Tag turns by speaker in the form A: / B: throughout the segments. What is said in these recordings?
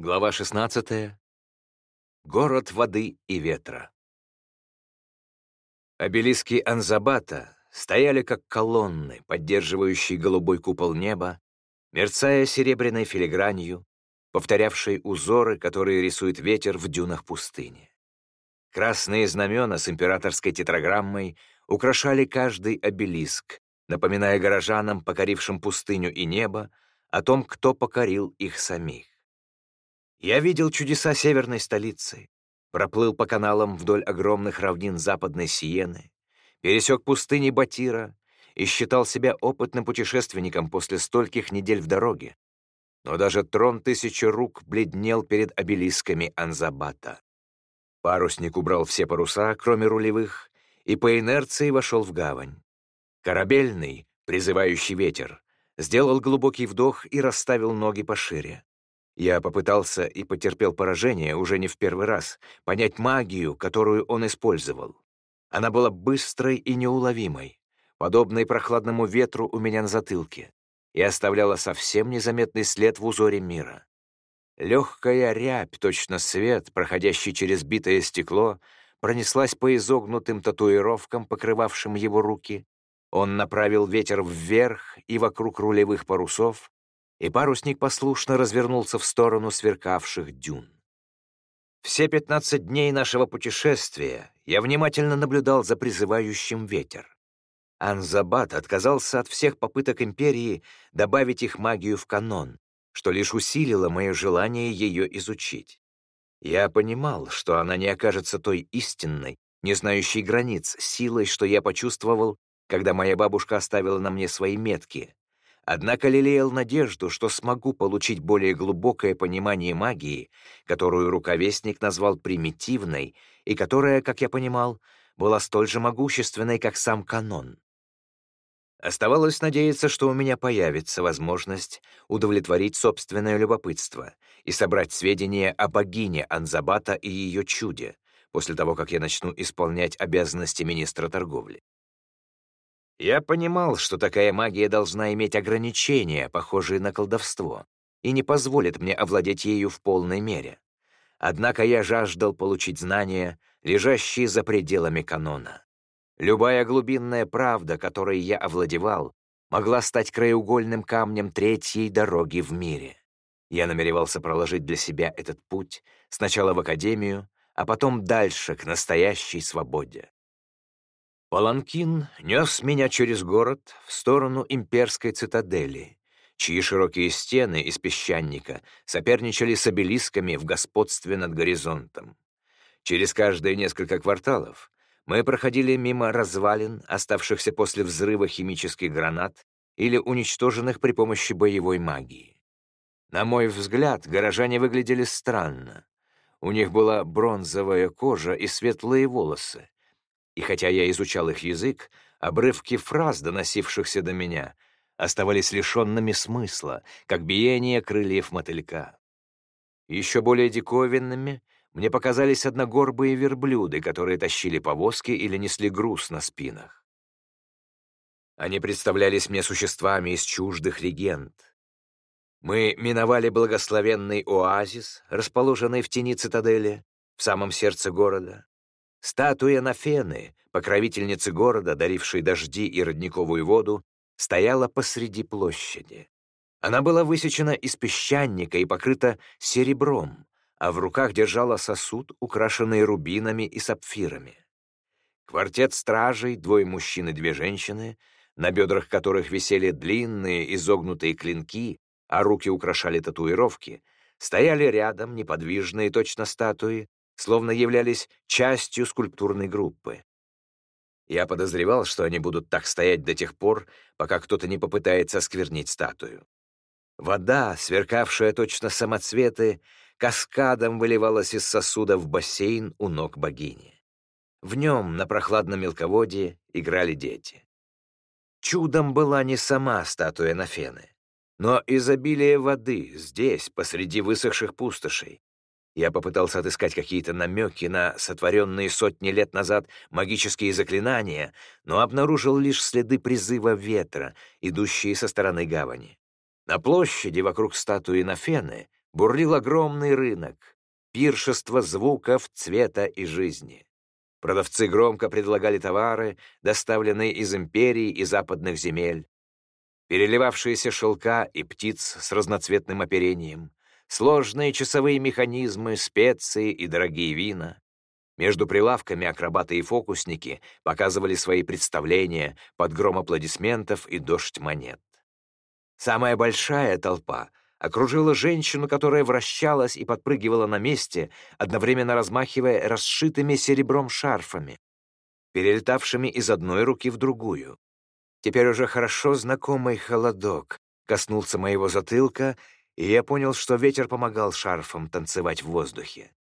A: Глава 16. Город воды и ветра. Обелиски Анзабата стояли как колонны, поддерживающие голубой купол неба, мерцая серебряной филигранью, повторявшей узоры, которые рисует ветер в дюнах пустыни. Красные знамена с императорской тетраграммой украшали каждый обелиск, напоминая горожанам, покорившим пустыню и небо, о том, кто покорил их самих. Я видел чудеса северной столицы, проплыл по каналам вдоль огромных равнин западной Сиены, пересек пустыни Батира и считал себя опытным путешественником после стольких недель в дороге. Но даже трон тысячи рук бледнел перед обелисками Анзабата. Парусник убрал все паруса, кроме рулевых, и по инерции вошел в гавань. Корабельный, призывающий ветер, сделал глубокий вдох и расставил ноги пошире. Я попытался и потерпел поражение уже не в первый раз, понять магию, которую он использовал. Она была быстрой и неуловимой, подобной прохладному ветру у меня на затылке, и оставляла совсем незаметный след в узоре мира. Легкая рябь, точно свет, проходящий через битое стекло, пронеслась по изогнутым татуировкам, покрывавшим его руки. Он направил ветер вверх и вокруг рулевых парусов, и парусник послушно развернулся в сторону сверкавших дюн. Все пятнадцать дней нашего путешествия я внимательно наблюдал за призывающим ветер. Анзабат отказался от всех попыток империи добавить их магию в канон, что лишь усилило мое желание ее изучить. Я понимал, что она не окажется той истинной, не знающей границ, силой, что я почувствовал, когда моя бабушка оставила на мне свои метки, Однако лелеял надежду, что смогу получить более глубокое понимание магии, которую руковестник назвал примитивной и которая, как я понимал, была столь же могущественной, как сам канон. Оставалось надеяться, что у меня появится возможность удовлетворить собственное любопытство и собрать сведения о богине Анзабата и ее чуде, после того, как я начну исполнять обязанности министра торговли. Я понимал, что такая магия должна иметь ограничения, похожие на колдовство, и не позволит мне овладеть ею в полной мере. Однако я жаждал получить знания, лежащие за пределами канона. Любая глубинная правда, которой я овладевал, могла стать краеугольным камнем третьей дороги в мире. Я намеревался проложить для себя этот путь сначала в академию, а потом дальше, к настоящей свободе. Паланкин нес меня через город в сторону имперской цитадели, чьи широкие стены из песчаника соперничали с обелисками в господстве над горизонтом. Через каждые несколько кварталов мы проходили мимо развалин, оставшихся после взрыва химических гранат или уничтоженных при помощи боевой магии. На мой взгляд, горожане выглядели странно. У них была бронзовая кожа и светлые волосы, и хотя я изучал их язык, обрывки фраз, доносившихся до меня, оставались лишенными смысла, как биение крыльев мотылька. Еще более диковинными мне показались одногорбые верблюды, которые тащили повозки или несли груз на спинах. Они представлялись мне существами из чуждых легенд. Мы миновали благословенный оазис, расположенный в тени цитадели, в самом сердце города, Статуя Нафены, покровительницы города, дарившей дожди и родниковую воду, стояла посреди площади. Она была высечена из песчаника и покрыта серебром, а в руках держала сосуд, украшенный рубинами и сапфирами. Квартет стражей, двое мужчин и две женщины, на бедрах которых висели длинные изогнутые клинки, а руки украшали татуировки, стояли рядом, неподвижные точно статуи, словно являлись частью скульптурной группы. Я подозревал, что они будут так стоять до тех пор, пока кто-то не попытается осквернить статую. Вода, сверкавшая точно самоцветы, каскадом выливалась из сосуда в бассейн у ног богини. В нем, на прохладном мелководье, играли дети. Чудом была не сама статуя Нафены, но изобилие воды здесь, посреди высохших пустошей, я попытался отыскать какие-то намеки на сотворенные сотни лет назад магические заклинания, но обнаружил лишь следы призыва ветра, идущие со стороны гавани. На площади вокруг статуи Нафены, бурлил огромный рынок, пиршество звуков, цвета и жизни. Продавцы громко предлагали товары, доставленные из империи и западных земель. Переливавшиеся шелка и птиц с разноцветным оперением, сложные часовые механизмы, специи и дорогие вина. Между прилавками акробаты и фокусники показывали свои представления под гром аплодисментов и дождь монет. Самая большая толпа окружила женщину, которая вращалась и подпрыгивала на месте, одновременно размахивая расшитыми серебром шарфами, перелетавшими из одной руки в другую. Теперь уже хорошо знакомый холодок коснулся моего затылка, и я понял, что ветер помогал шарфам танцевать в воздухе.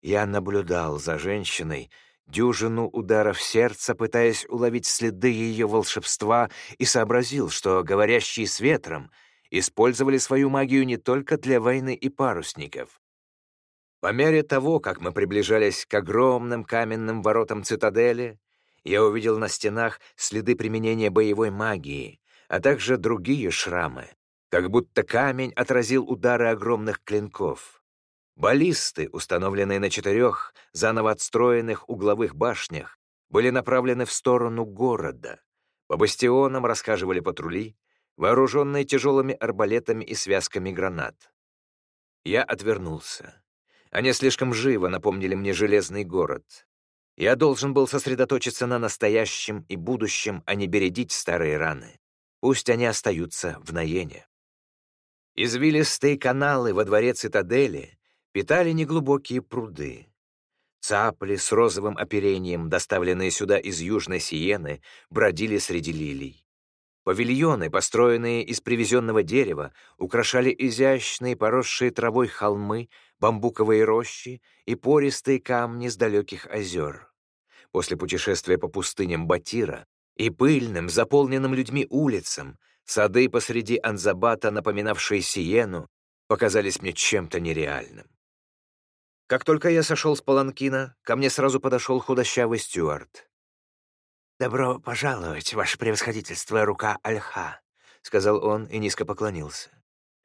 A: Я наблюдал за женщиной, дюжину ударов сердца, пытаясь уловить следы ее волшебства, и сообразил, что говорящие с ветром — использовали свою магию не только для войны и парусников. По мере того, как мы приближались к огромным каменным воротам цитадели, я увидел на стенах следы применения боевой магии, а также другие шрамы, как будто камень отразил удары огромных клинков. Баллисты, установленные на четырех заново отстроенных угловых башнях, были направлены в сторону города. По бастионам рассказывали патрули, вооруженные тяжелыми арбалетами и связками гранат. Я отвернулся. Они слишком живо напомнили мне железный город. Я должен был сосредоточиться на настоящем и будущем, а не бередить старые раны. Пусть они остаются в Наене. Извилистые каналы во дворе цитадели питали неглубокие пруды. Цапли с розовым оперением, доставленные сюда из Южной Сиены, бродили среди лилий. Павильоны, построенные из привезенного дерева, украшали изящные, поросшие травой холмы, бамбуковые рощи и пористые камни с далеких озер. После путешествия по пустыням Батира и пыльным, заполненным людьми улицам, сады посреди Анзабата, напоминавшие Сиену, показались мне чем-то нереальным. Как только я сошел с паланкина, ко мне сразу подошел худощавый стюарт. «Добро пожаловать, ваше превосходительство, рука Альха», — сказал он и низко поклонился.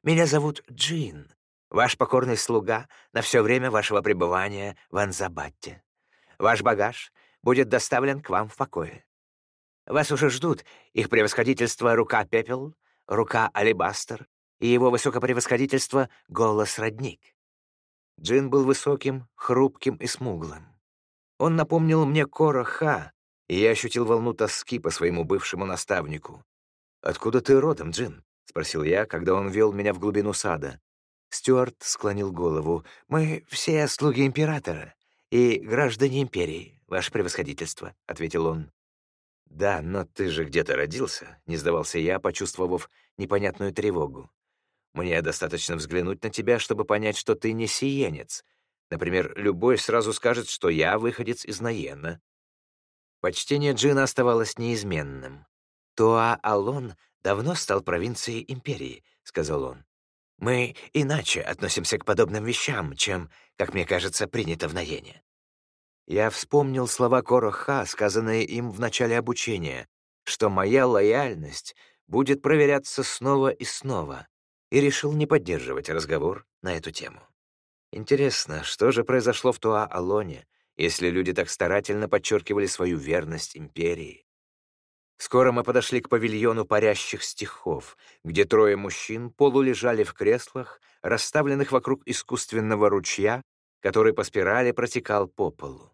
A: «Меня зовут Джин, ваш покорный слуга на все время вашего пребывания в Анзабатте. Ваш багаж будет доставлен к вам в покое. Вас уже ждут их превосходительство рука Пепел, рука Алибастер и его высокопревосходительство голос Родник». Джин был высоким, хрупким и смуглым. Он напомнил мне Кора Ха, и я ощутил волну тоски по своему бывшему наставнику. «Откуда ты родом, Джин?» — спросил я, когда он вел меня в глубину сада. Стюарт склонил голову. «Мы все слуги императора и граждане империи, ваше превосходительство», — ответил он. «Да, но ты же где-то родился», — не сдавался я, почувствовав непонятную тревогу. «Мне достаточно взглянуть на тебя, чтобы понять, что ты не сиенец. Например, любой сразу скажет, что я выходец из Наена, Почтение Джина оставалось неизменным. «Туа-Алон давно стал провинцией империи», — сказал он. «Мы иначе относимся к подобным вещам, чем, как мне кажется, принято в Наене». Я вспомнил слова Короха, сказанные им в начале обучения, что моя лояльность будет проверяться снова и снова, и решил не поддерживать разговор на эту тему. Интересно, что же произошло в Туа-Алоне, если люди так старательно подчеркивали свою верность империи. Скоро мы подошли к павильону парящих стихов, где трое мужчин полулежали в креслах, расставленных вокруг искусственного ручья, который по спирали протекал по полу.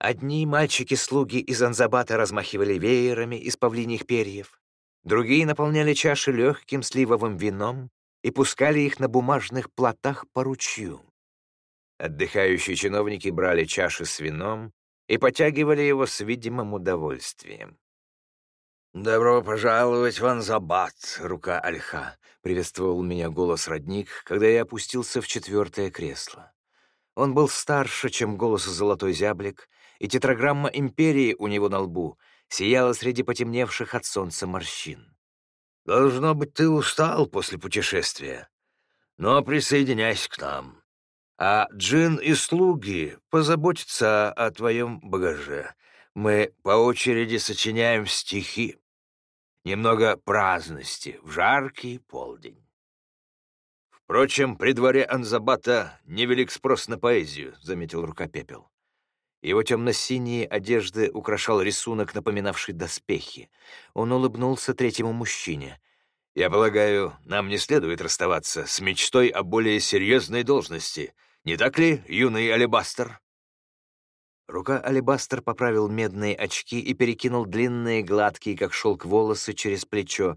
A: Одни мальчики-слуги из Анзабата размахивали веерами из павлиньих перьев, другие наполняли чаши легким сливовым вином и пускали их на бумажных плотах по ручью. Отдыхающие чиновники брали чаши с вином и потягивали его с видимым удовольствием. «Добро пожаловать в Анзабат, рука Альха», — приветствовал меня голос родник, когда я опустился в четвертое кресло. Он был старше, чем голос золотой зяблик, и тетраграмма империи у него на лбу сияла среди потемневших от солнца морщин. «Должно быть, ты устал после путешествия, но присоединяйся к нам а Джин и слуги позаботятся о твоем багаже. Мы по очереди сочиняем стихи. Немного праздности в жаркий полдень. Впрочем, при дворе Анзабата невелик спрос на поэзию, — заметил рукопепел. Его темно-синие одежды украшал рисунок, напоминавший доспехи. Он улыбнулся третьему мужчине. «Я полагаю, нам не следует расставаться с мечтой о более серьезной должности. Не так ли, юный алебастер?» Рука алебастер поправил медные очки и перекинул длинные, гладкие, как шелк, волосы через плечо.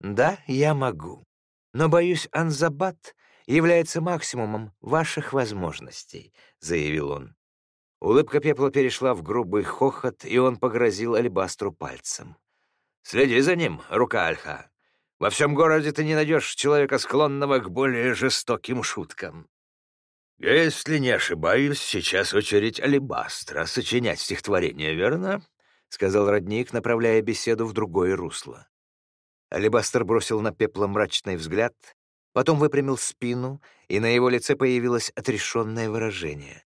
A: «Да, я могу. Но, боюсь, Анзабат является максимумом ваших возможностей», — заявил он. Улыбка пепла перешла в грубый хохот, и он погрозил Алибастру пальцем. «Следи за ним, рука Альха. Во всем городе ты не найдешь человека, склонного к более жестоким шуткам». «Если не ошибаюсь, сейчас очередь Алибастра сочинять стихотворение, верно?» — сказал родник, направляя беседу в другое русло. Алибастер бросил на пепла мрачный взгляд, потом выпрямил спину, и на его лице появилось отрешенное выражение.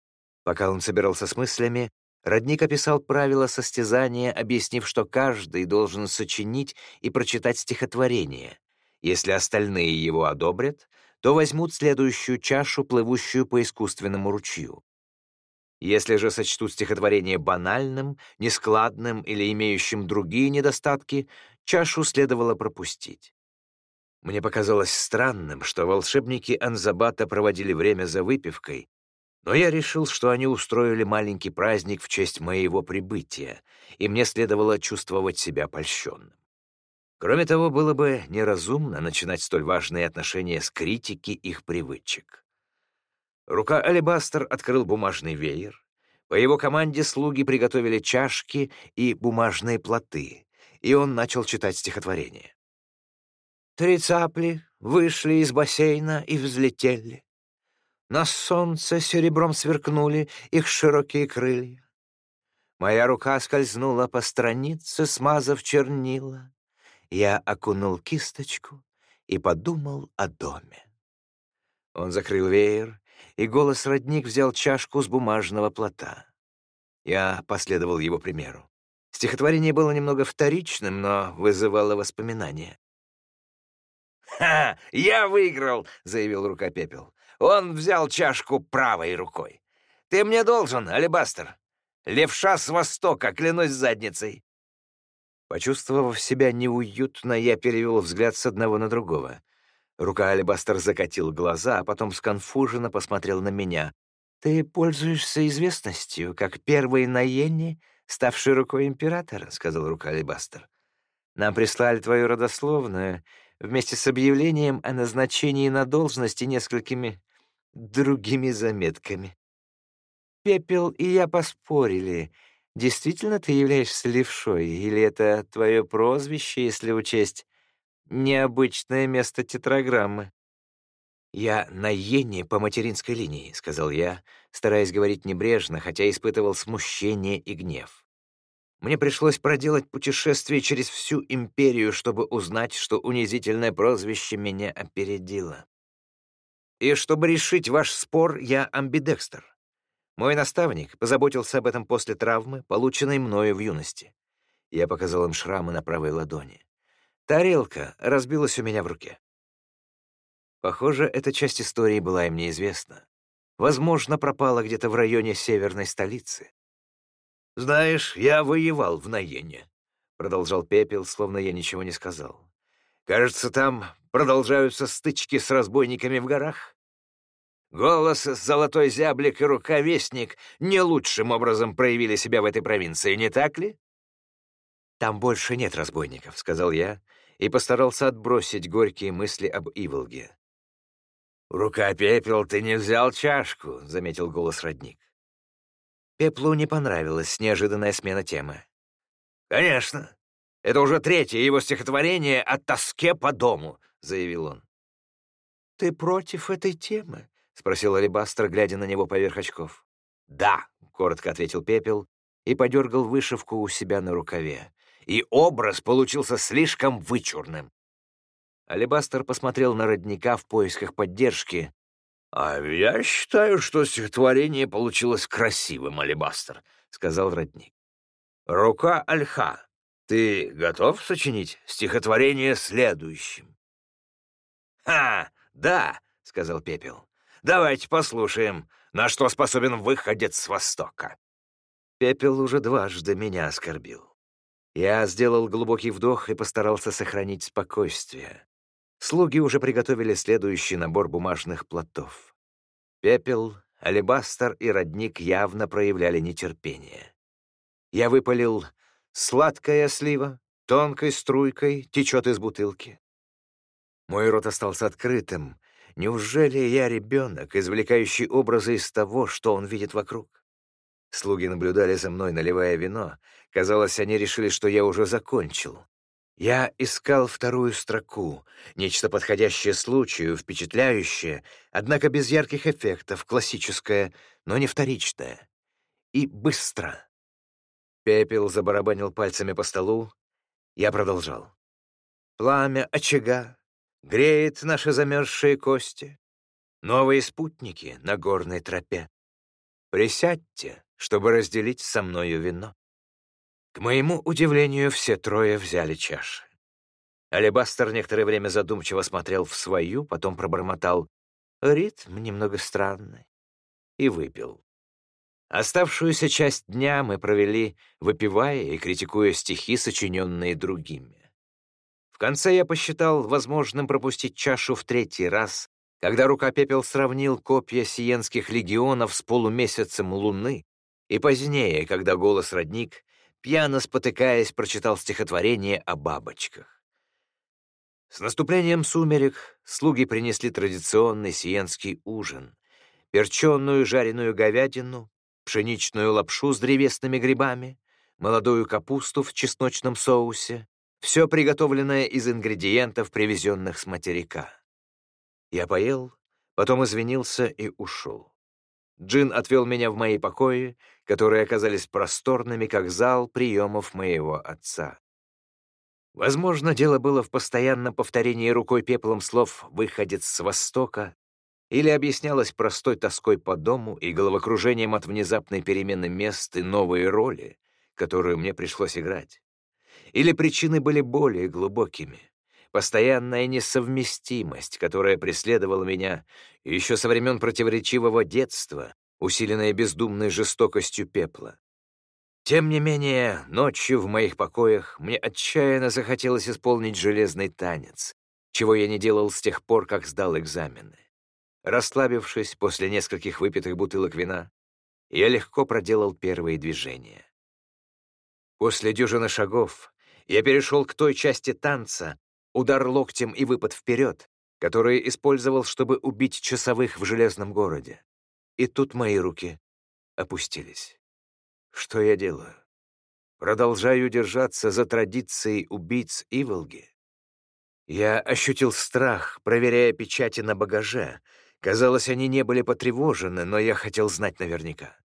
A: Пока он собирался с мыслями, Родник описал правила состязания, объяснив, что каждый должен сочинить и прочитать стихотворение. Если остальные его одобрят, то возьмут следующую чашу, плывущую по искусственному ручью. Если же сочтут стихотворение банальным, нескладным или имеющим другие недостатки, чашу следовало пропустить. Мне показалось странным, что волшебники Анзабата проводили время за выпивкой, но я решил, что они устроили маленький праздник в честь моего прибытия, и мне следовало чувствовать себя польщенным. Кроме того, было бы неразумно начинать столь важные отношения с критики их привычек. Рука Алибастер открыл бумажный веер. По его команде слуги приготовили чашки и бумажные плоты, и он начал читать стихотворение. «Три цапли вышли из бассейна и взлетели. На солнце серебром сверкнули их широкие крылья. Моя рука скользнула по странице, смазав чернила. Я окунул кисточку и подумал о доме. Он закрыл веер, и голос родник взял чашку с бумажного плота. Я последовал его примеру. Стихотворение было немного вторичным, но вызывало воспоминания. «Ха! Я выиграл!» — заявил рукопепел. Он взял чашку правой рукой. «Ты мне должен, алебастер! Левша с востока, клянусь задницей!» Почувствовав себя неуютно, я перевел взгляд с одного на другого. Рука алебастер закатил глаза, а потом сконфуженно посмотрел на меня. «Ты пользуешься известностью, как первый на Йенне, ставший рукой императора», — сказал рука алебастер. «Нам прислали твою родословную вместе с объявлением о назначении на должности несколькими другими заметками. Пепел и я поспорили, действительно ты являешься левшой, или это твое прозвище, если учесть необычное место тетраграммы. «Я на Йене по материнской линии», — сказал я, стараясь говорить небрежно, хотя испытывал смущение и гнев. Мне пришлось проделать путешествие через всю империю, чтобы узнать, что унизительное прозвище меня опередило. И чтобы решить ваш спор, я амбидекстер. Мой наставник позаботился об этом после травмы, полученной мною в юности. Я показал им шрамы на правой ладони. Тарелка разбилась у меня в руке. Похоже, эта часть истории была им неизвестна. Возможно, пропала где-то в районе северной столицы. «Знаешь, я воевал в Наене», — продолжал Пепел, словно я ничего не сказал. «Кажется, там продолжаются стычки с разбойниками в горах. Голос, золотой зяблик и рукавестник не лучшим образом проявили себя в этой провинции, не так ли? «Там больше нет разбойников», — сказал я, и постарался отбросить горькие мысли об Иволге. «Рука пепел, ты не взял чашку», — заметил голос родник. Пеплу не понравилась неожиданная смена темы. «Конечно. Это уже третье его стихотворение о тоске по дому», — заявил он. «Ты против этой темы?» — спросил Алибастер, глядя на него поверх очков. «Да», — коротко ответил Пепел и подергал вышивку у себя на рукаве. И образ получился слишком вычурным. Алибастер посмотрел на родника в поисках поддержки. «А я считаю, что стихотворение получилось красивым, Алибастер», — сказал родник. «Рука Альха, ты готов сочинить стихотворение следующим?» «Ха! «Да», — сказал Пепел. «Давайте послушаем, на что способен выходец с Востока». Пепел уже дважды меня оскорбил. Я сделал глубокий вдох и постарался сохранить спокойствие. Слуги уже приготовили следующий набор бумажных платов. Пепел, алебастер и родник явно проявляли нетерпение. Я выпалил «сладкая слива, тонкой струйкой течет из бутылки». Мой рот остался открытым. Неужели я ребенок, извлекающий образы из того, что он видит вокруг? Слуги наблюдали за мной, наливая вино. Казалось, они решили, что я уже закончил. Я искал вторую строку, нечто подходящее случаю, впечатляющее, однако без ярких эффектов, классическое, но не вторичное. И быстро. Пепел забарабанил пальцами по столу. Я продолжал. Пламя очага греет наши замерзшие кости. Новые спутники на горной тропе. Присядьте, чтобы разделить со мною вино. К моему удивлению, все трое взяли чаши. Алебастер некоторое время задумчиво смотрел в свою, потом пробормотал «Ритм немного странный» и выпил. Оставшуюся часть дня мы провели, выпивая и критикуя стихи, сочиненные другими. Конце я посчитал возможным пропустить чашу в третий раз, когда рукопепел сравнил копья сиенских легионов с полумесяцем луны, и позднее, когда голос родник пьяно спотыкаясь, прочитал стихотворение о бабочках. С наступлением сумерек слуги принесли традиционный сиенский ужин, перченую жареную говядину, пшеничную лапшу с древесными грибами, молодую капусту в чесночном соусе, все приготовленное из ингредиентов, привезенных с материка. Я поел, потом извинился и ушел. Джин отвел меня в мои покои, которые оказались просторными, как зал приемов моего отца. Возможно, дело было в постоянном повторении рукой пеплом слов «выходец с Востока» или объяснялось простой тоской по дому и головокружением от внезапной перемены мест и новой роли, которую мне пришлось играть. Или причины были более глубокими. Постоянная несовместимость, которая преследовала меня еще со времен противоречивого детства, усиленная бездумной жестокостью пепла. Тем не менее, ночью в моих покоях мне отчаянно захотелось исполнить железный танец, чего я не делал с тех пор, как сдал экзамены. Расслабившись после нескольких выпитых бутылок вина, я легко проделал первые движения. После дюжины шагов я перешел к той части танца, удар локтем и выпад вперед, которые использовал, чтобы убить часовых в железном городе. И тут мои руки опустились. Что я делаю? Продолжаю держаться за традицией убийц Иволги? Я ощутил страх, проверяя печати на багаже. Казалось, они не были потревожены, но я хотел знать наверняка.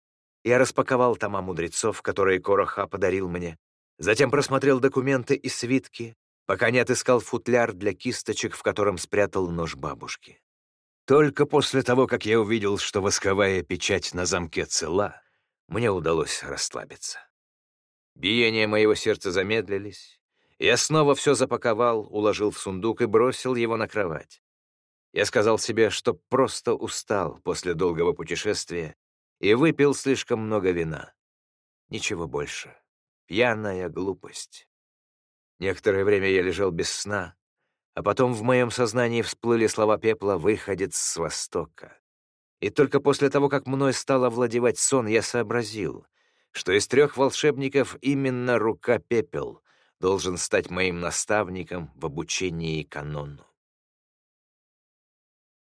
A: Я распаковал тома мудрецов, которые Короха подарил мне, затем просмотрел документы и свитки, пока не отыскал футляр для кисточек, в котором спрятал нож бабушки. Только после того, как я увидел, что восковая печать на замке цела, мне удалось расслабиться. Биения моего сердца замедлились. Я снова все запаковал, уложил в сундук и бросил его на кровать. Я сказал себе, что просто устал после долгого путешествия и выпил слишком много вина. Ничего больше. Пьяная глупость. Некоторое время я лежал без сна, а потом в моем сознании всплыли слова пепла «выходец с востока». И только после того, как мной стал овладевать сон, я сообразил, что из трех волшебников именно рука пепел должен стать моим наставником в обучении канону.